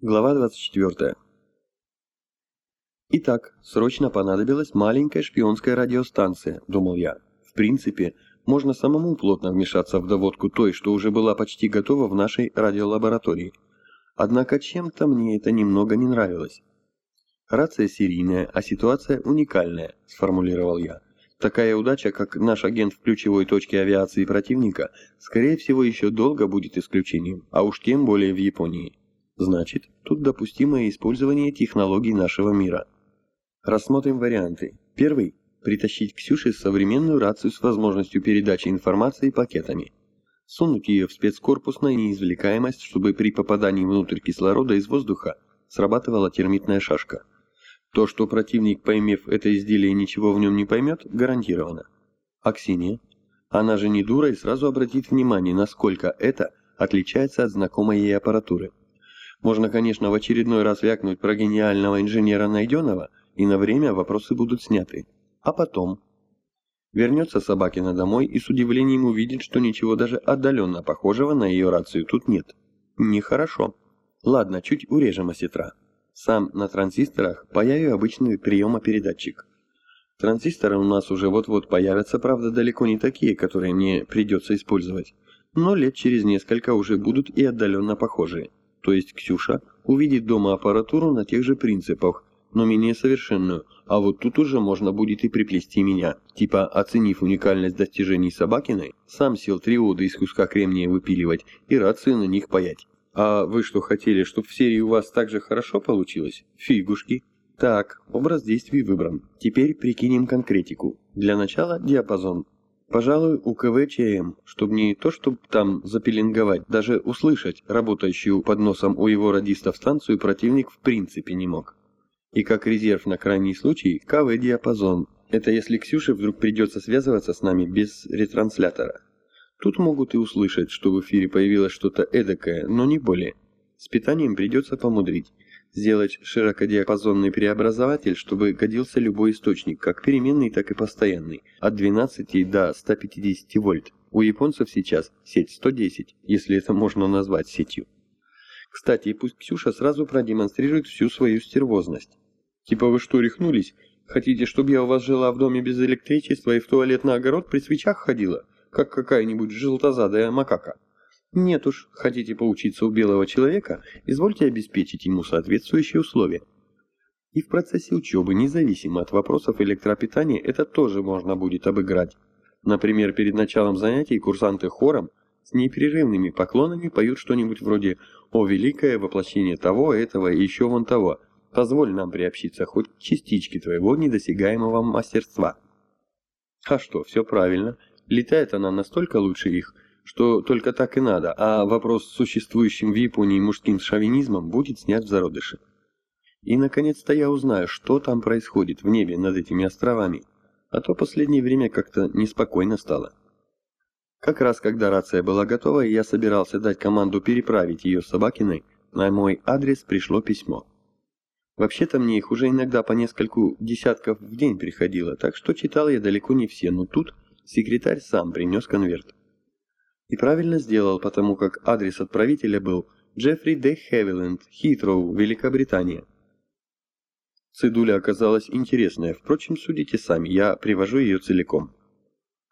Глава 24. Итак, срочно понадобилась маленькая шпионская радиостанция, думал я. В принципе, можно самому плотно вмешаться в доводку той, что уже была почти готова в нашей радиолаборатории. Однако чем-то мне это немного не нравилось. Рация серийная, а ситуация уникальная, сформулировал я. Такая удача, как наш агент в ключевой точке авиации противника, скорее всего еще долго будет исключением, а уж тем более в Японии. Значит, тут допустимое использование технологий нашего мира. Рассмотрим варианты. Первый – притащить Ксюше современную рацию с возможностью передачи информации пакетами. Сунуть ее в спецкорпус на неизвлекаемость, чтобы при попадании внутрь кислорода из воздуха срабатывала термитная шашка. То, что противник, поймев это изделие, ничего в нем не поймет, гарантировано. А Ксения? Она же не дура и сразу обратит внимание, насколько это отличается от знакомой ей аппаратуры. Можно, конечно, в очередной раз вякнуть про гениального инженера Найденова, и на время вопросы будут сняты. А потом... Вернется Собакина домой и с удивлением увидит, что ничего даже отдаленно похожего на ее рацию тут нет. Нехорошо. Ладно, чуть урежем осетра. Сам на транзисторах появится обычный приемопередатчик. Транзисторы у нас уже вот-вот появятся, правда, далеко не такие, которые мне придется использовать. Но лет через несколько уже будут и отдаленно похожие то есть Ксюша, увидит дома аппаратуру на тех же принципах, но менее совершенную, а вот тут уже можно будет и приплести меня. Типа, оценив уникальность достижений Собакиной, сам сел триоды из куска кремния выпиливать и рации на них паять. А вы что хотели, чтобы в серии у вас так же хорошо получилось? Фигушки. Так, образ действий выбран. Теперь прикинем конкретику. Для начала диапазон Пожалуй, у КВЧМ, чтобы не то, чтобы там запеленговать, даже услышать работающую под носом у его радистов станцию противник в принципе не мог. И как резерв на крайний случай, КВ-диапазон. Это если Ксюше вдруг придется связываться с нами без ретранслятора. Тут могут и услышать, что в эфире появилось что-то эдакое, но не более. С питанием придется помудрить сделать широкодиапазонный преобразователь, чтобы годился любой источник, как переменный, так и постоянный, от 12 до 150 вольт. У японцев сейчас сеть 110, если это можно назвать сетью. Кстати, пусть Ксюша сразу продемонстрирует всю свою стервозность. Типа вы что, рехнулись? Хотите, чтобы я у вас жила в доме без электричества и в туалет на огород при свечах ходила, как какая-нибудь желтозадая макака? Нет уж, хотите поучиться у белого человека, извольте обеспечить ему соответствующие условия. И в процессе учебы, независимо от вопросов электропитания, это тоже можно будет обыграть. Например, перед началом занятий курсанты хором с непрерывными поклонами поют что-нибудь вроде «О великое воплощение того, этого и еще вон того, позволь нам приобщиться хоть частичке твоего недосягаемого мастерства». А что, все правильно, летает она настолько лучше их – что только так и надо, а вопрос с существующим в Японии мужским шовинизмом будет снят в зародыше. И наконец-то я узнаю, что там происходит в небе над этими островами, а то последнее время как-то неспокойно стало. Как раз когда рация была готова, и я собирался дать команду переправить ее Собакиной, на мой адрес пришло письмо. Вообще-то мне их уже иногда по нескольку десятков в день приходило, так что читал я далеко не все, но тут секретарь сам принес конверт. И правильно сделал, потому как адрес отправителя был Джеффри Д. Хевиленд, Хитроу, Великобритания. Цидуля оказалась интересная, впрочем, судите сами, я привожу ее целиком.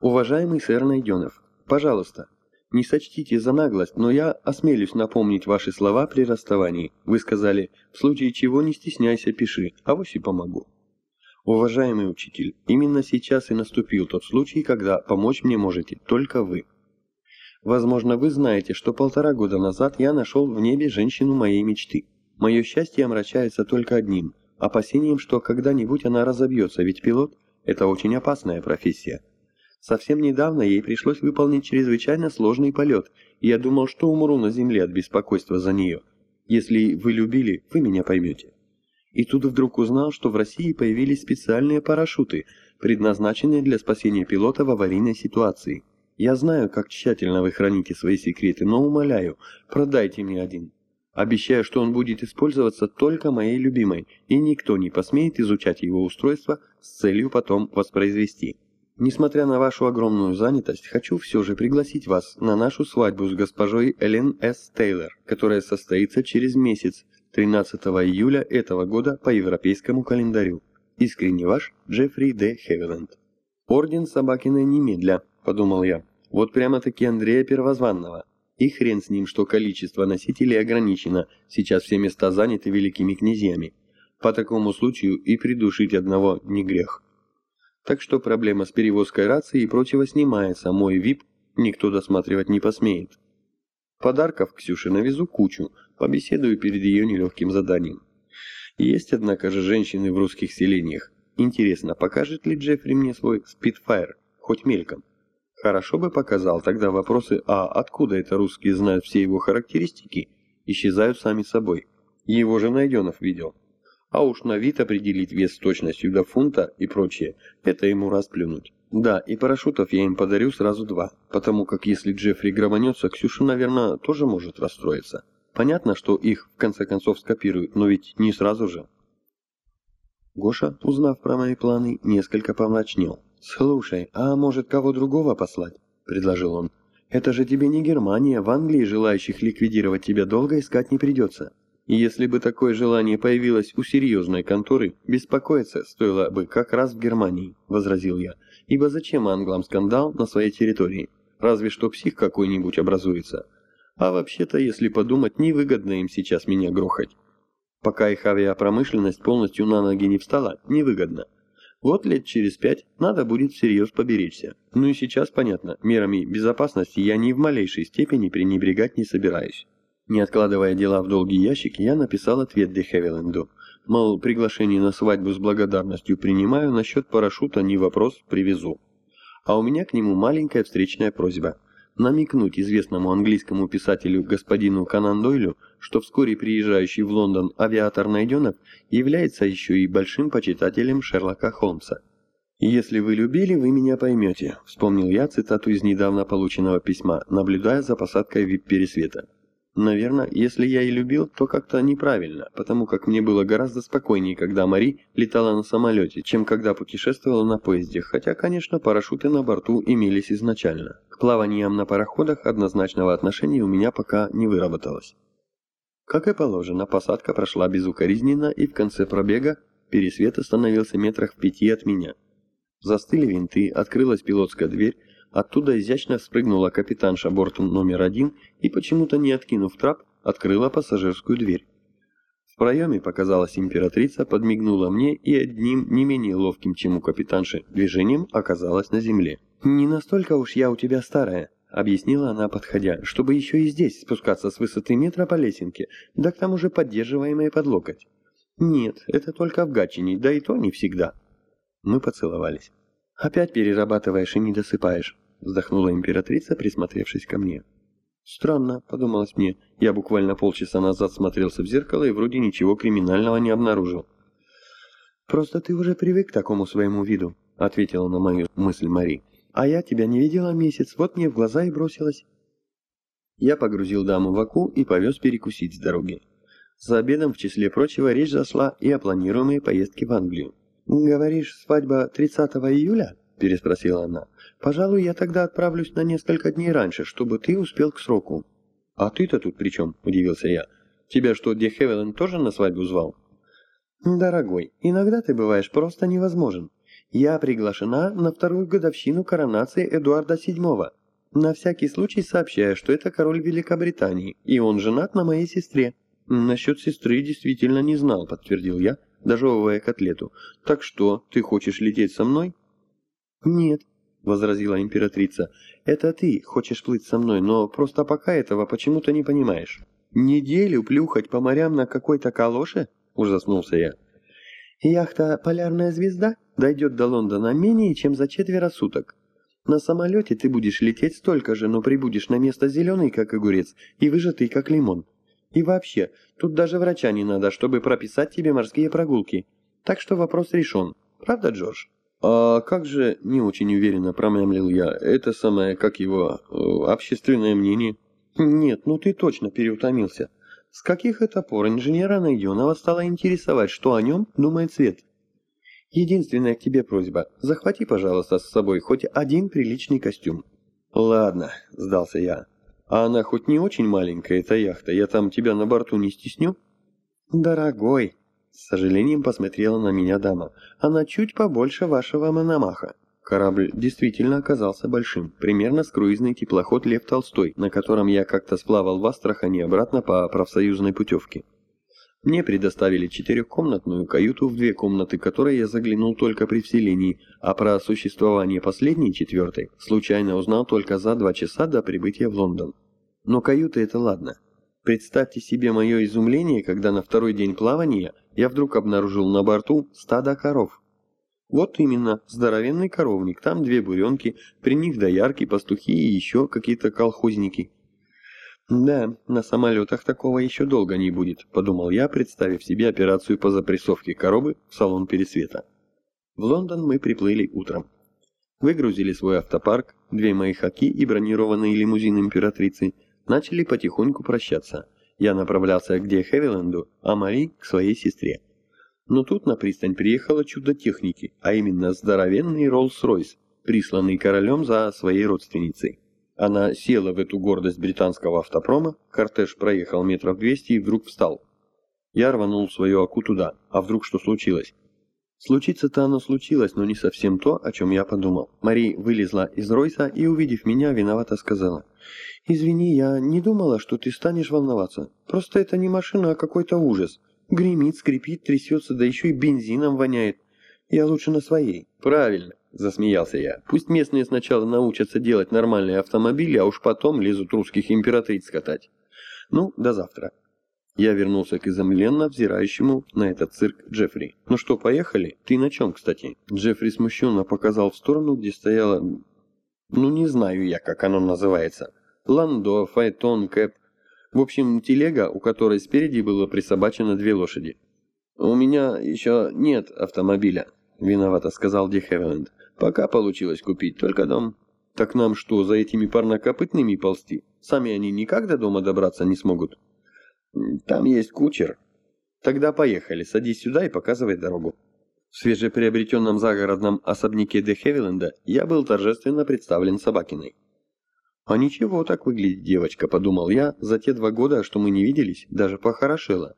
Уважаемый сэр Найденов, пожалуйста, не сочтите за наглость, но я осмелюсь напомнить ваши слова при расставании. Вы сказали, в случае чего не стесняйся, пиши, а вось помогу. Уважаемый учитель, именно сейчас и наступил тот случай, когда помочь мне можете только вы. Возможно, вы знаете, что полтора года назад я нашел в небе женщину моей мечты. Мое счастье омрачается только одним – опасением, что когда-нибудь она разобьется, ведь пилот – это очень опасная профессия. Совсем недавно ей пришлось выполнить чрезвычайно сложный полет, и я думал, что умру на земле от беспокойства за нее. Если вы любили, вы меня поймете. И тут вдруг узнал, что в России появились специальные парашюты, предназначенные для спасения пилота в аварийной ситуации. Я знаю, как тщательно вы храните свои секреты, но умоляю, продайте мне один. Обещаю, что он будет использоваться только моей любимой, и никто не посмеет изучать его устройство с целью потом воспроизвести. Несмотря на вашу огромную занятость, хочу все же пригласить вас на нашу свадьбу с госпожой Элен С. Тейлор, которая состоится через месяц, 13 июля этого года по европейскому календарю. Искренне ваш Джеффри Д. Хевиленд. Орден Собакина немедля, подумал я. Вот прямо-таки Андрея Первозванного. И хрен с ним, что количество носителей ограничено, сейчас все места заняты великими князьями. По такому случаю и придушить одного не грех. Так что проблема с перевозкой рации и прочего снимается, мой ВИП никто досматривать не посмеет. Подарков Ксюше навезу кучу, побеседую перед ее нелегким заданием. Есть, однако же, женщины в русских селениях. Интересно, покажет ли Джеффри мне свой спидфайр, хоть мельком? Хорошо бы показал, тогда вопросы «А откуда это русские знают все его характеристики?» исчезают сами собой. Его же Найденов видел. А уж на вид определить вес с точностью до фунта и прочее, это ему расплюнуть. Да, и парашютов я им подарю сразу два, потому как если Джеффри громанется, Ксюша, наверное, тоже может расстроиться. Понятно, что их в конце концов скопируют, но ведь не сразу же. Гоша, узнав про мои планы, несколько помрачнел. «Слушай, а может кого другого послать?» – предложил он. «Это же тебе не Германия, в Англии желающих ликвидировать тебя долго искать не придется. И если бы такое желание появилось у серьезной конторы, беспокоиться стоило бы как раз в Германии», – возразил я. «Ибо зачем англам скандал на своей территории? Разве что псих какой-нибудь образуется. А вообще-то, если подумать, невыгодно им сейчас меня грохать. Пока их авиапромышленность полностью на ноги не встала, невыгодно». Вот лет через пять надо будет всерьез поберечься. Ну и сейчас понятно, мерами безопасности я ни в малейшей степени пренебрегать не собираюсь. Не откладывая дела в долгий ящик, я написал ответ Де Хевиленду. Мол, приглашение на свадьбу с благодарностью принимаю, насчет парашюта не вопрос, привезу. А у меня к нему маленькая встречная просьба – намекнуть известному английскому писателю господину Канан Дойлю, что вскоре приезжающий в Лондон авиатор Найденов является еще и большим почитателем Шерлока Холмса. «Если вы любили, вы меня поймете», — вспомнил я цитату из недавно полученного письма, наблюдая за посадкой вип-пересвета. Наверное, если я и любил, то как-то неправильно, потому как мне было гораздо спокойнее, когда Мари летала на самолете, чем когда путешествовала на поезде, хотя, конечно, парашюты на борту имелись изначально. К плаваниям на пароходах однозначного отношения у меня пока не выработалось. Как и положено, посадка прошла безукоризненно, и в конце пробега пересвет остановился метрах в пяти от меня. Застыли винты, открылась пилотская дверь, Оттуда изящно спрыгнула капитанша бортом номер один и, почему-то не откинув трап, открыла пассажирскую дверь. В проеме показалась императрица, подмигнула мне и одним не менее ловким, чем у капитанши, движением оказалась на земле. «Не настолько уж я у тебя старая», — объяснила она, подходя, «чтобы еще и здесь спускаться с высоты метра по лесенке, да к тому же поддерживаемой под локоть». «Нет, это только в Гатчине, да и то не всегда». Мы поцеловались. «Опять перерабатываешь и не досыпаешь», — вздохнула императрица, присмотревшись ко мне. «Странно», — подумалось мне, я буквально полчаса назад смотрелся в зеркало и вроде ничего криминального не обнаружил. «Просто ты уже привык к такому своему виду», — ответила на мою мысль Мари. «А я тебя не видела месяц, вот мне в глаза и бросилась». Я погрузил даму в аку и повез перекусить с дороги. За обедом, в числе прочего, речь зашла и о планируемой поездке в Англию. «Говоришь, свадьба 30 июля?» – переспросила она. «Пожалуй, я тогда отправлюсь на несколько дней раньше, чтобы ты успел к сроку». «А ты-то тут при чем?» – удивился я. «Тебя что, Де Хевелен тоже на свадьбу звал?» «Дорогой, иногда ты бываешь просто невозможен. Я приглашена на вторую годовщину коронации Эдуарда VII. На всякий случай сообщаю, что это король Великобритании, и он женат на моей сестре». «Насчет сестры действительно не знал», – подтвердил я, дожевывая котлету. «Так что, ты хочешь лететь со мной?» «Нет», — возразила императрица. «Это ты хочешь плыть со мной, но просто пока этого почему-то не понимаешь». «Неделю плюхать по морям на какой-то калоше?» — ужаснулся я. «Яхта «Полярная звезда» дойдет до Лондона менее чем за четверо суток. На самолете ты будешь лететь столько же, но прибудешь на место зеленый, как огурец, и выжатый, как лимон. И вообще, тут даже врача не надо, чтобы прописать тебе морские прогулки. Так что вопрос решен. Правда, Джордж? А как же, не очень уверенно промямлил я, это самое, как его, э, общественное мнение? Нет, ну ты точно переутомился. С каких это пор инженера Найденова стало интересовать, что о нем думает Свет? Единственная к тебе просьба, захвати, пожалуйста, с собой хоть один приличный костюм. Ладно, сдался я. А она хоть не очень маленькая, эта яхта, я там тебя на борту не стесню? «Дорогой!» — с сожалением посмотрела на меня дама. «Она чуть побольше вашего Мономаха». Корабль действительно оказался большим, примерно с круизный теплоход «Лев Толстой», на котором я как-то сплавал в Астрахани обратно по профсоюзной путевке. Мне предоставили четырехкомнатную каюту, в две комнаты которой я заглянул только при вселении, а про существование последней четвертой случайно узнал только за два часа до прибытия в Лондон. Но каюта это ладно. Представьте себе мое изумление, когда на второй день плавания я вдруг обнаружил на борту стадо коров. Вот именно, здоровенный коровник, там две буренки, при них доярки, пастухи и еще какие-то колхозники. «Да, на самолетах такого еще долго не будет», — подумал я, представив себе операцию по запрессовке коробы в салон пересвета. В Лондон мы приплыли утром. Выгрузили свой автопарк, две мои хаки и бронированный лимузин императрицы, начали потихоньку прощаться. Я направлялся к Де Хевиленду, а Мари — к своей сестре. Но тут на пристань приехало чудо техники, а именно здоровенный Роллс-Ройс, присланный королем за своей родственницей. Она села в эту гордость британского автопрома, кортеж проехал метров двести и вдруг встал. Я рванул свою оку туда, а вдруг что случилось? Случиться-то оно случилось, но не совсем то, о чем я подумал. Мари вылезла из Ройса и, увидев меня, виновато сказала. «Извини, я не думала, что ты станешь волноваться. Просто это не машина, а какой-то ужас. Гремит, скрипит, трясется, да еще и бензином воняет. Я лучше на своей. Правильно, засмеялся я. Пусть местные сначала научатся делать нормальные автомобили, а уж потом лезут русских императриц катать. Ну, до завтра. Я вернулся к изумленно взирающему на этот цирк Джеффри. «Ну что, поехали? Ты на чем, кстати?» Джеффри смущенно показал в сторону, где стояла... Ну, не знаю я, как оно называется. Ландо, Файтон, Кэп. В общем, телега, у которой спереди было присобачено две лошади. «У меня еще нет автомобиля», — виновато сказал Ди Хевиленд. «Пока получилось купить, только дом». «Так нам что, за этими парнокопытными ползти? Сами они никак до дома добраться не смогут?» «Там есть кучер». «Тогда поехали, садись сюда и показывай дорогу». В свежеприобретенном загородном особняке Де Хевиленда я был торжественно представлен Собакиной. «А ничего так выглядит девочка», — подумал я, за те два года, что мы не виделись, даже похорошела.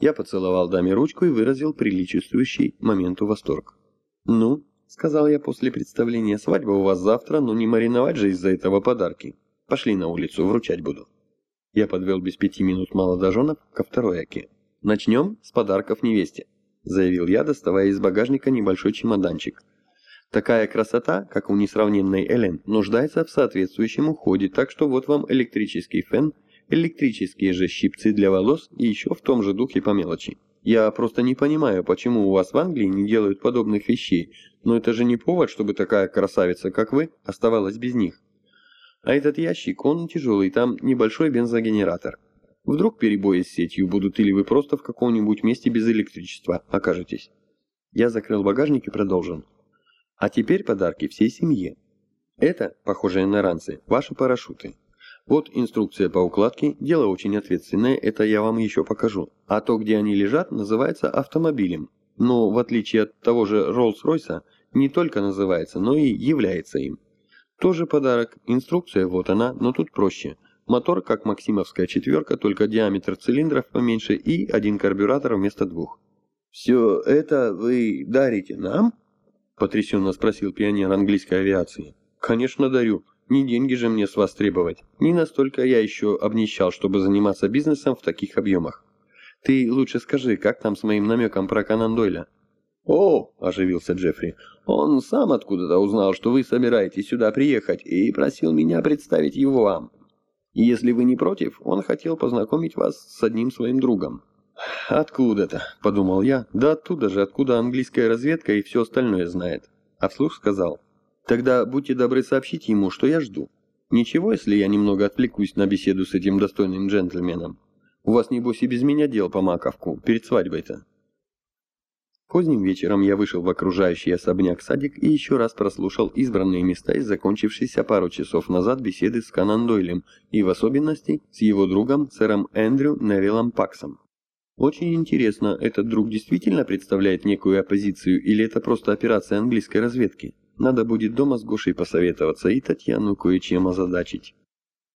Я поцеловал даме ручку и выразил приличествующий моменту восторг. «Ну», — сказал я после представления, — «свадьба у вас завтра, но не мариновать же из-за этого подарки. Пошли на улицу, вручать буду». Я подвел без пяти минут молодоженов ко второй оке. «Начнем с подарков невесте», — заявил я, доставая из багажника небольшой чемоданчик — Такая красота, как у несравненной Элен, нуждается в соответствующем уходе, так что вот вам электрический фен, электрические же щипцы для волос и еще в том же духе по мелочи. Я просто не понимаю, почему у вас в Англии не делают подобных вещей, но это же не повод, чтобы такая красавица, как вы, оставалась без них. А этот ящик, он тяжелый, там небольшой бензогенератор. Вдруг перебои с сетью будут, или вы просто в каком-нибудь месте без электричества окажетесь. Я закрыл багажник и продолжил. А теперь подарки всей семье. Это, похожие на ранцы, ваши парашюты. Вот инструкция по укладке, дело очень ответственное, это я вам еще покажу. А то, где они лежат, называется автомобилем. Но, в отличие от того же Роллс-Ройса, не только называется, но и является им. Тоже подарок, инструкция вот она, но тут проще. Мотор, как Максимовская четверка, только диаметр цилиндров поменьше и один карбюратор вместо двух. «Все это вы дарите нам?» — потрясенно спросил пионер английской авиации. «Конечно дарю. Не деньги же мне с вас требовать. Не настолько я еще обнищал, чтобы заниматься бизнесом в таких объемах. Ты лучше скажи, как там с моим намеком про Конан Дойля?» «О!» – оживился Джеффри. «Он сам откуда-то узнал, что вы собираетесь сюда приехать, и просил меня представить его вам. Если вы не против, он хотел познакомить вас с одним своим другом». «Откуда-то», — подумал я, — «да оттуда же, откуда английская разведка и все остальное знает». А вслух сказал, «Тогда будьте добры сообщить ему, что я жду. Ничего, если я немного отвлекусь на беседу с этим достойным джентльменом? У вас, небось, и без меня дел по маковку, перед свадьбой-то». Поздним вечером я вышел в окружающий особняк садик и еще раз прослушал избранные места из закончившейся пару часов назад беседы с Канан Дойлем и в особенности с его другом сэром Эндрю Невиллом Паксом. Очень интересно, этот друг действительно представляет некую оппозицию или это просто операция английской разведки? Надо будет дома с Гошей посоветоваться и Татьяну кое-чем озадачить.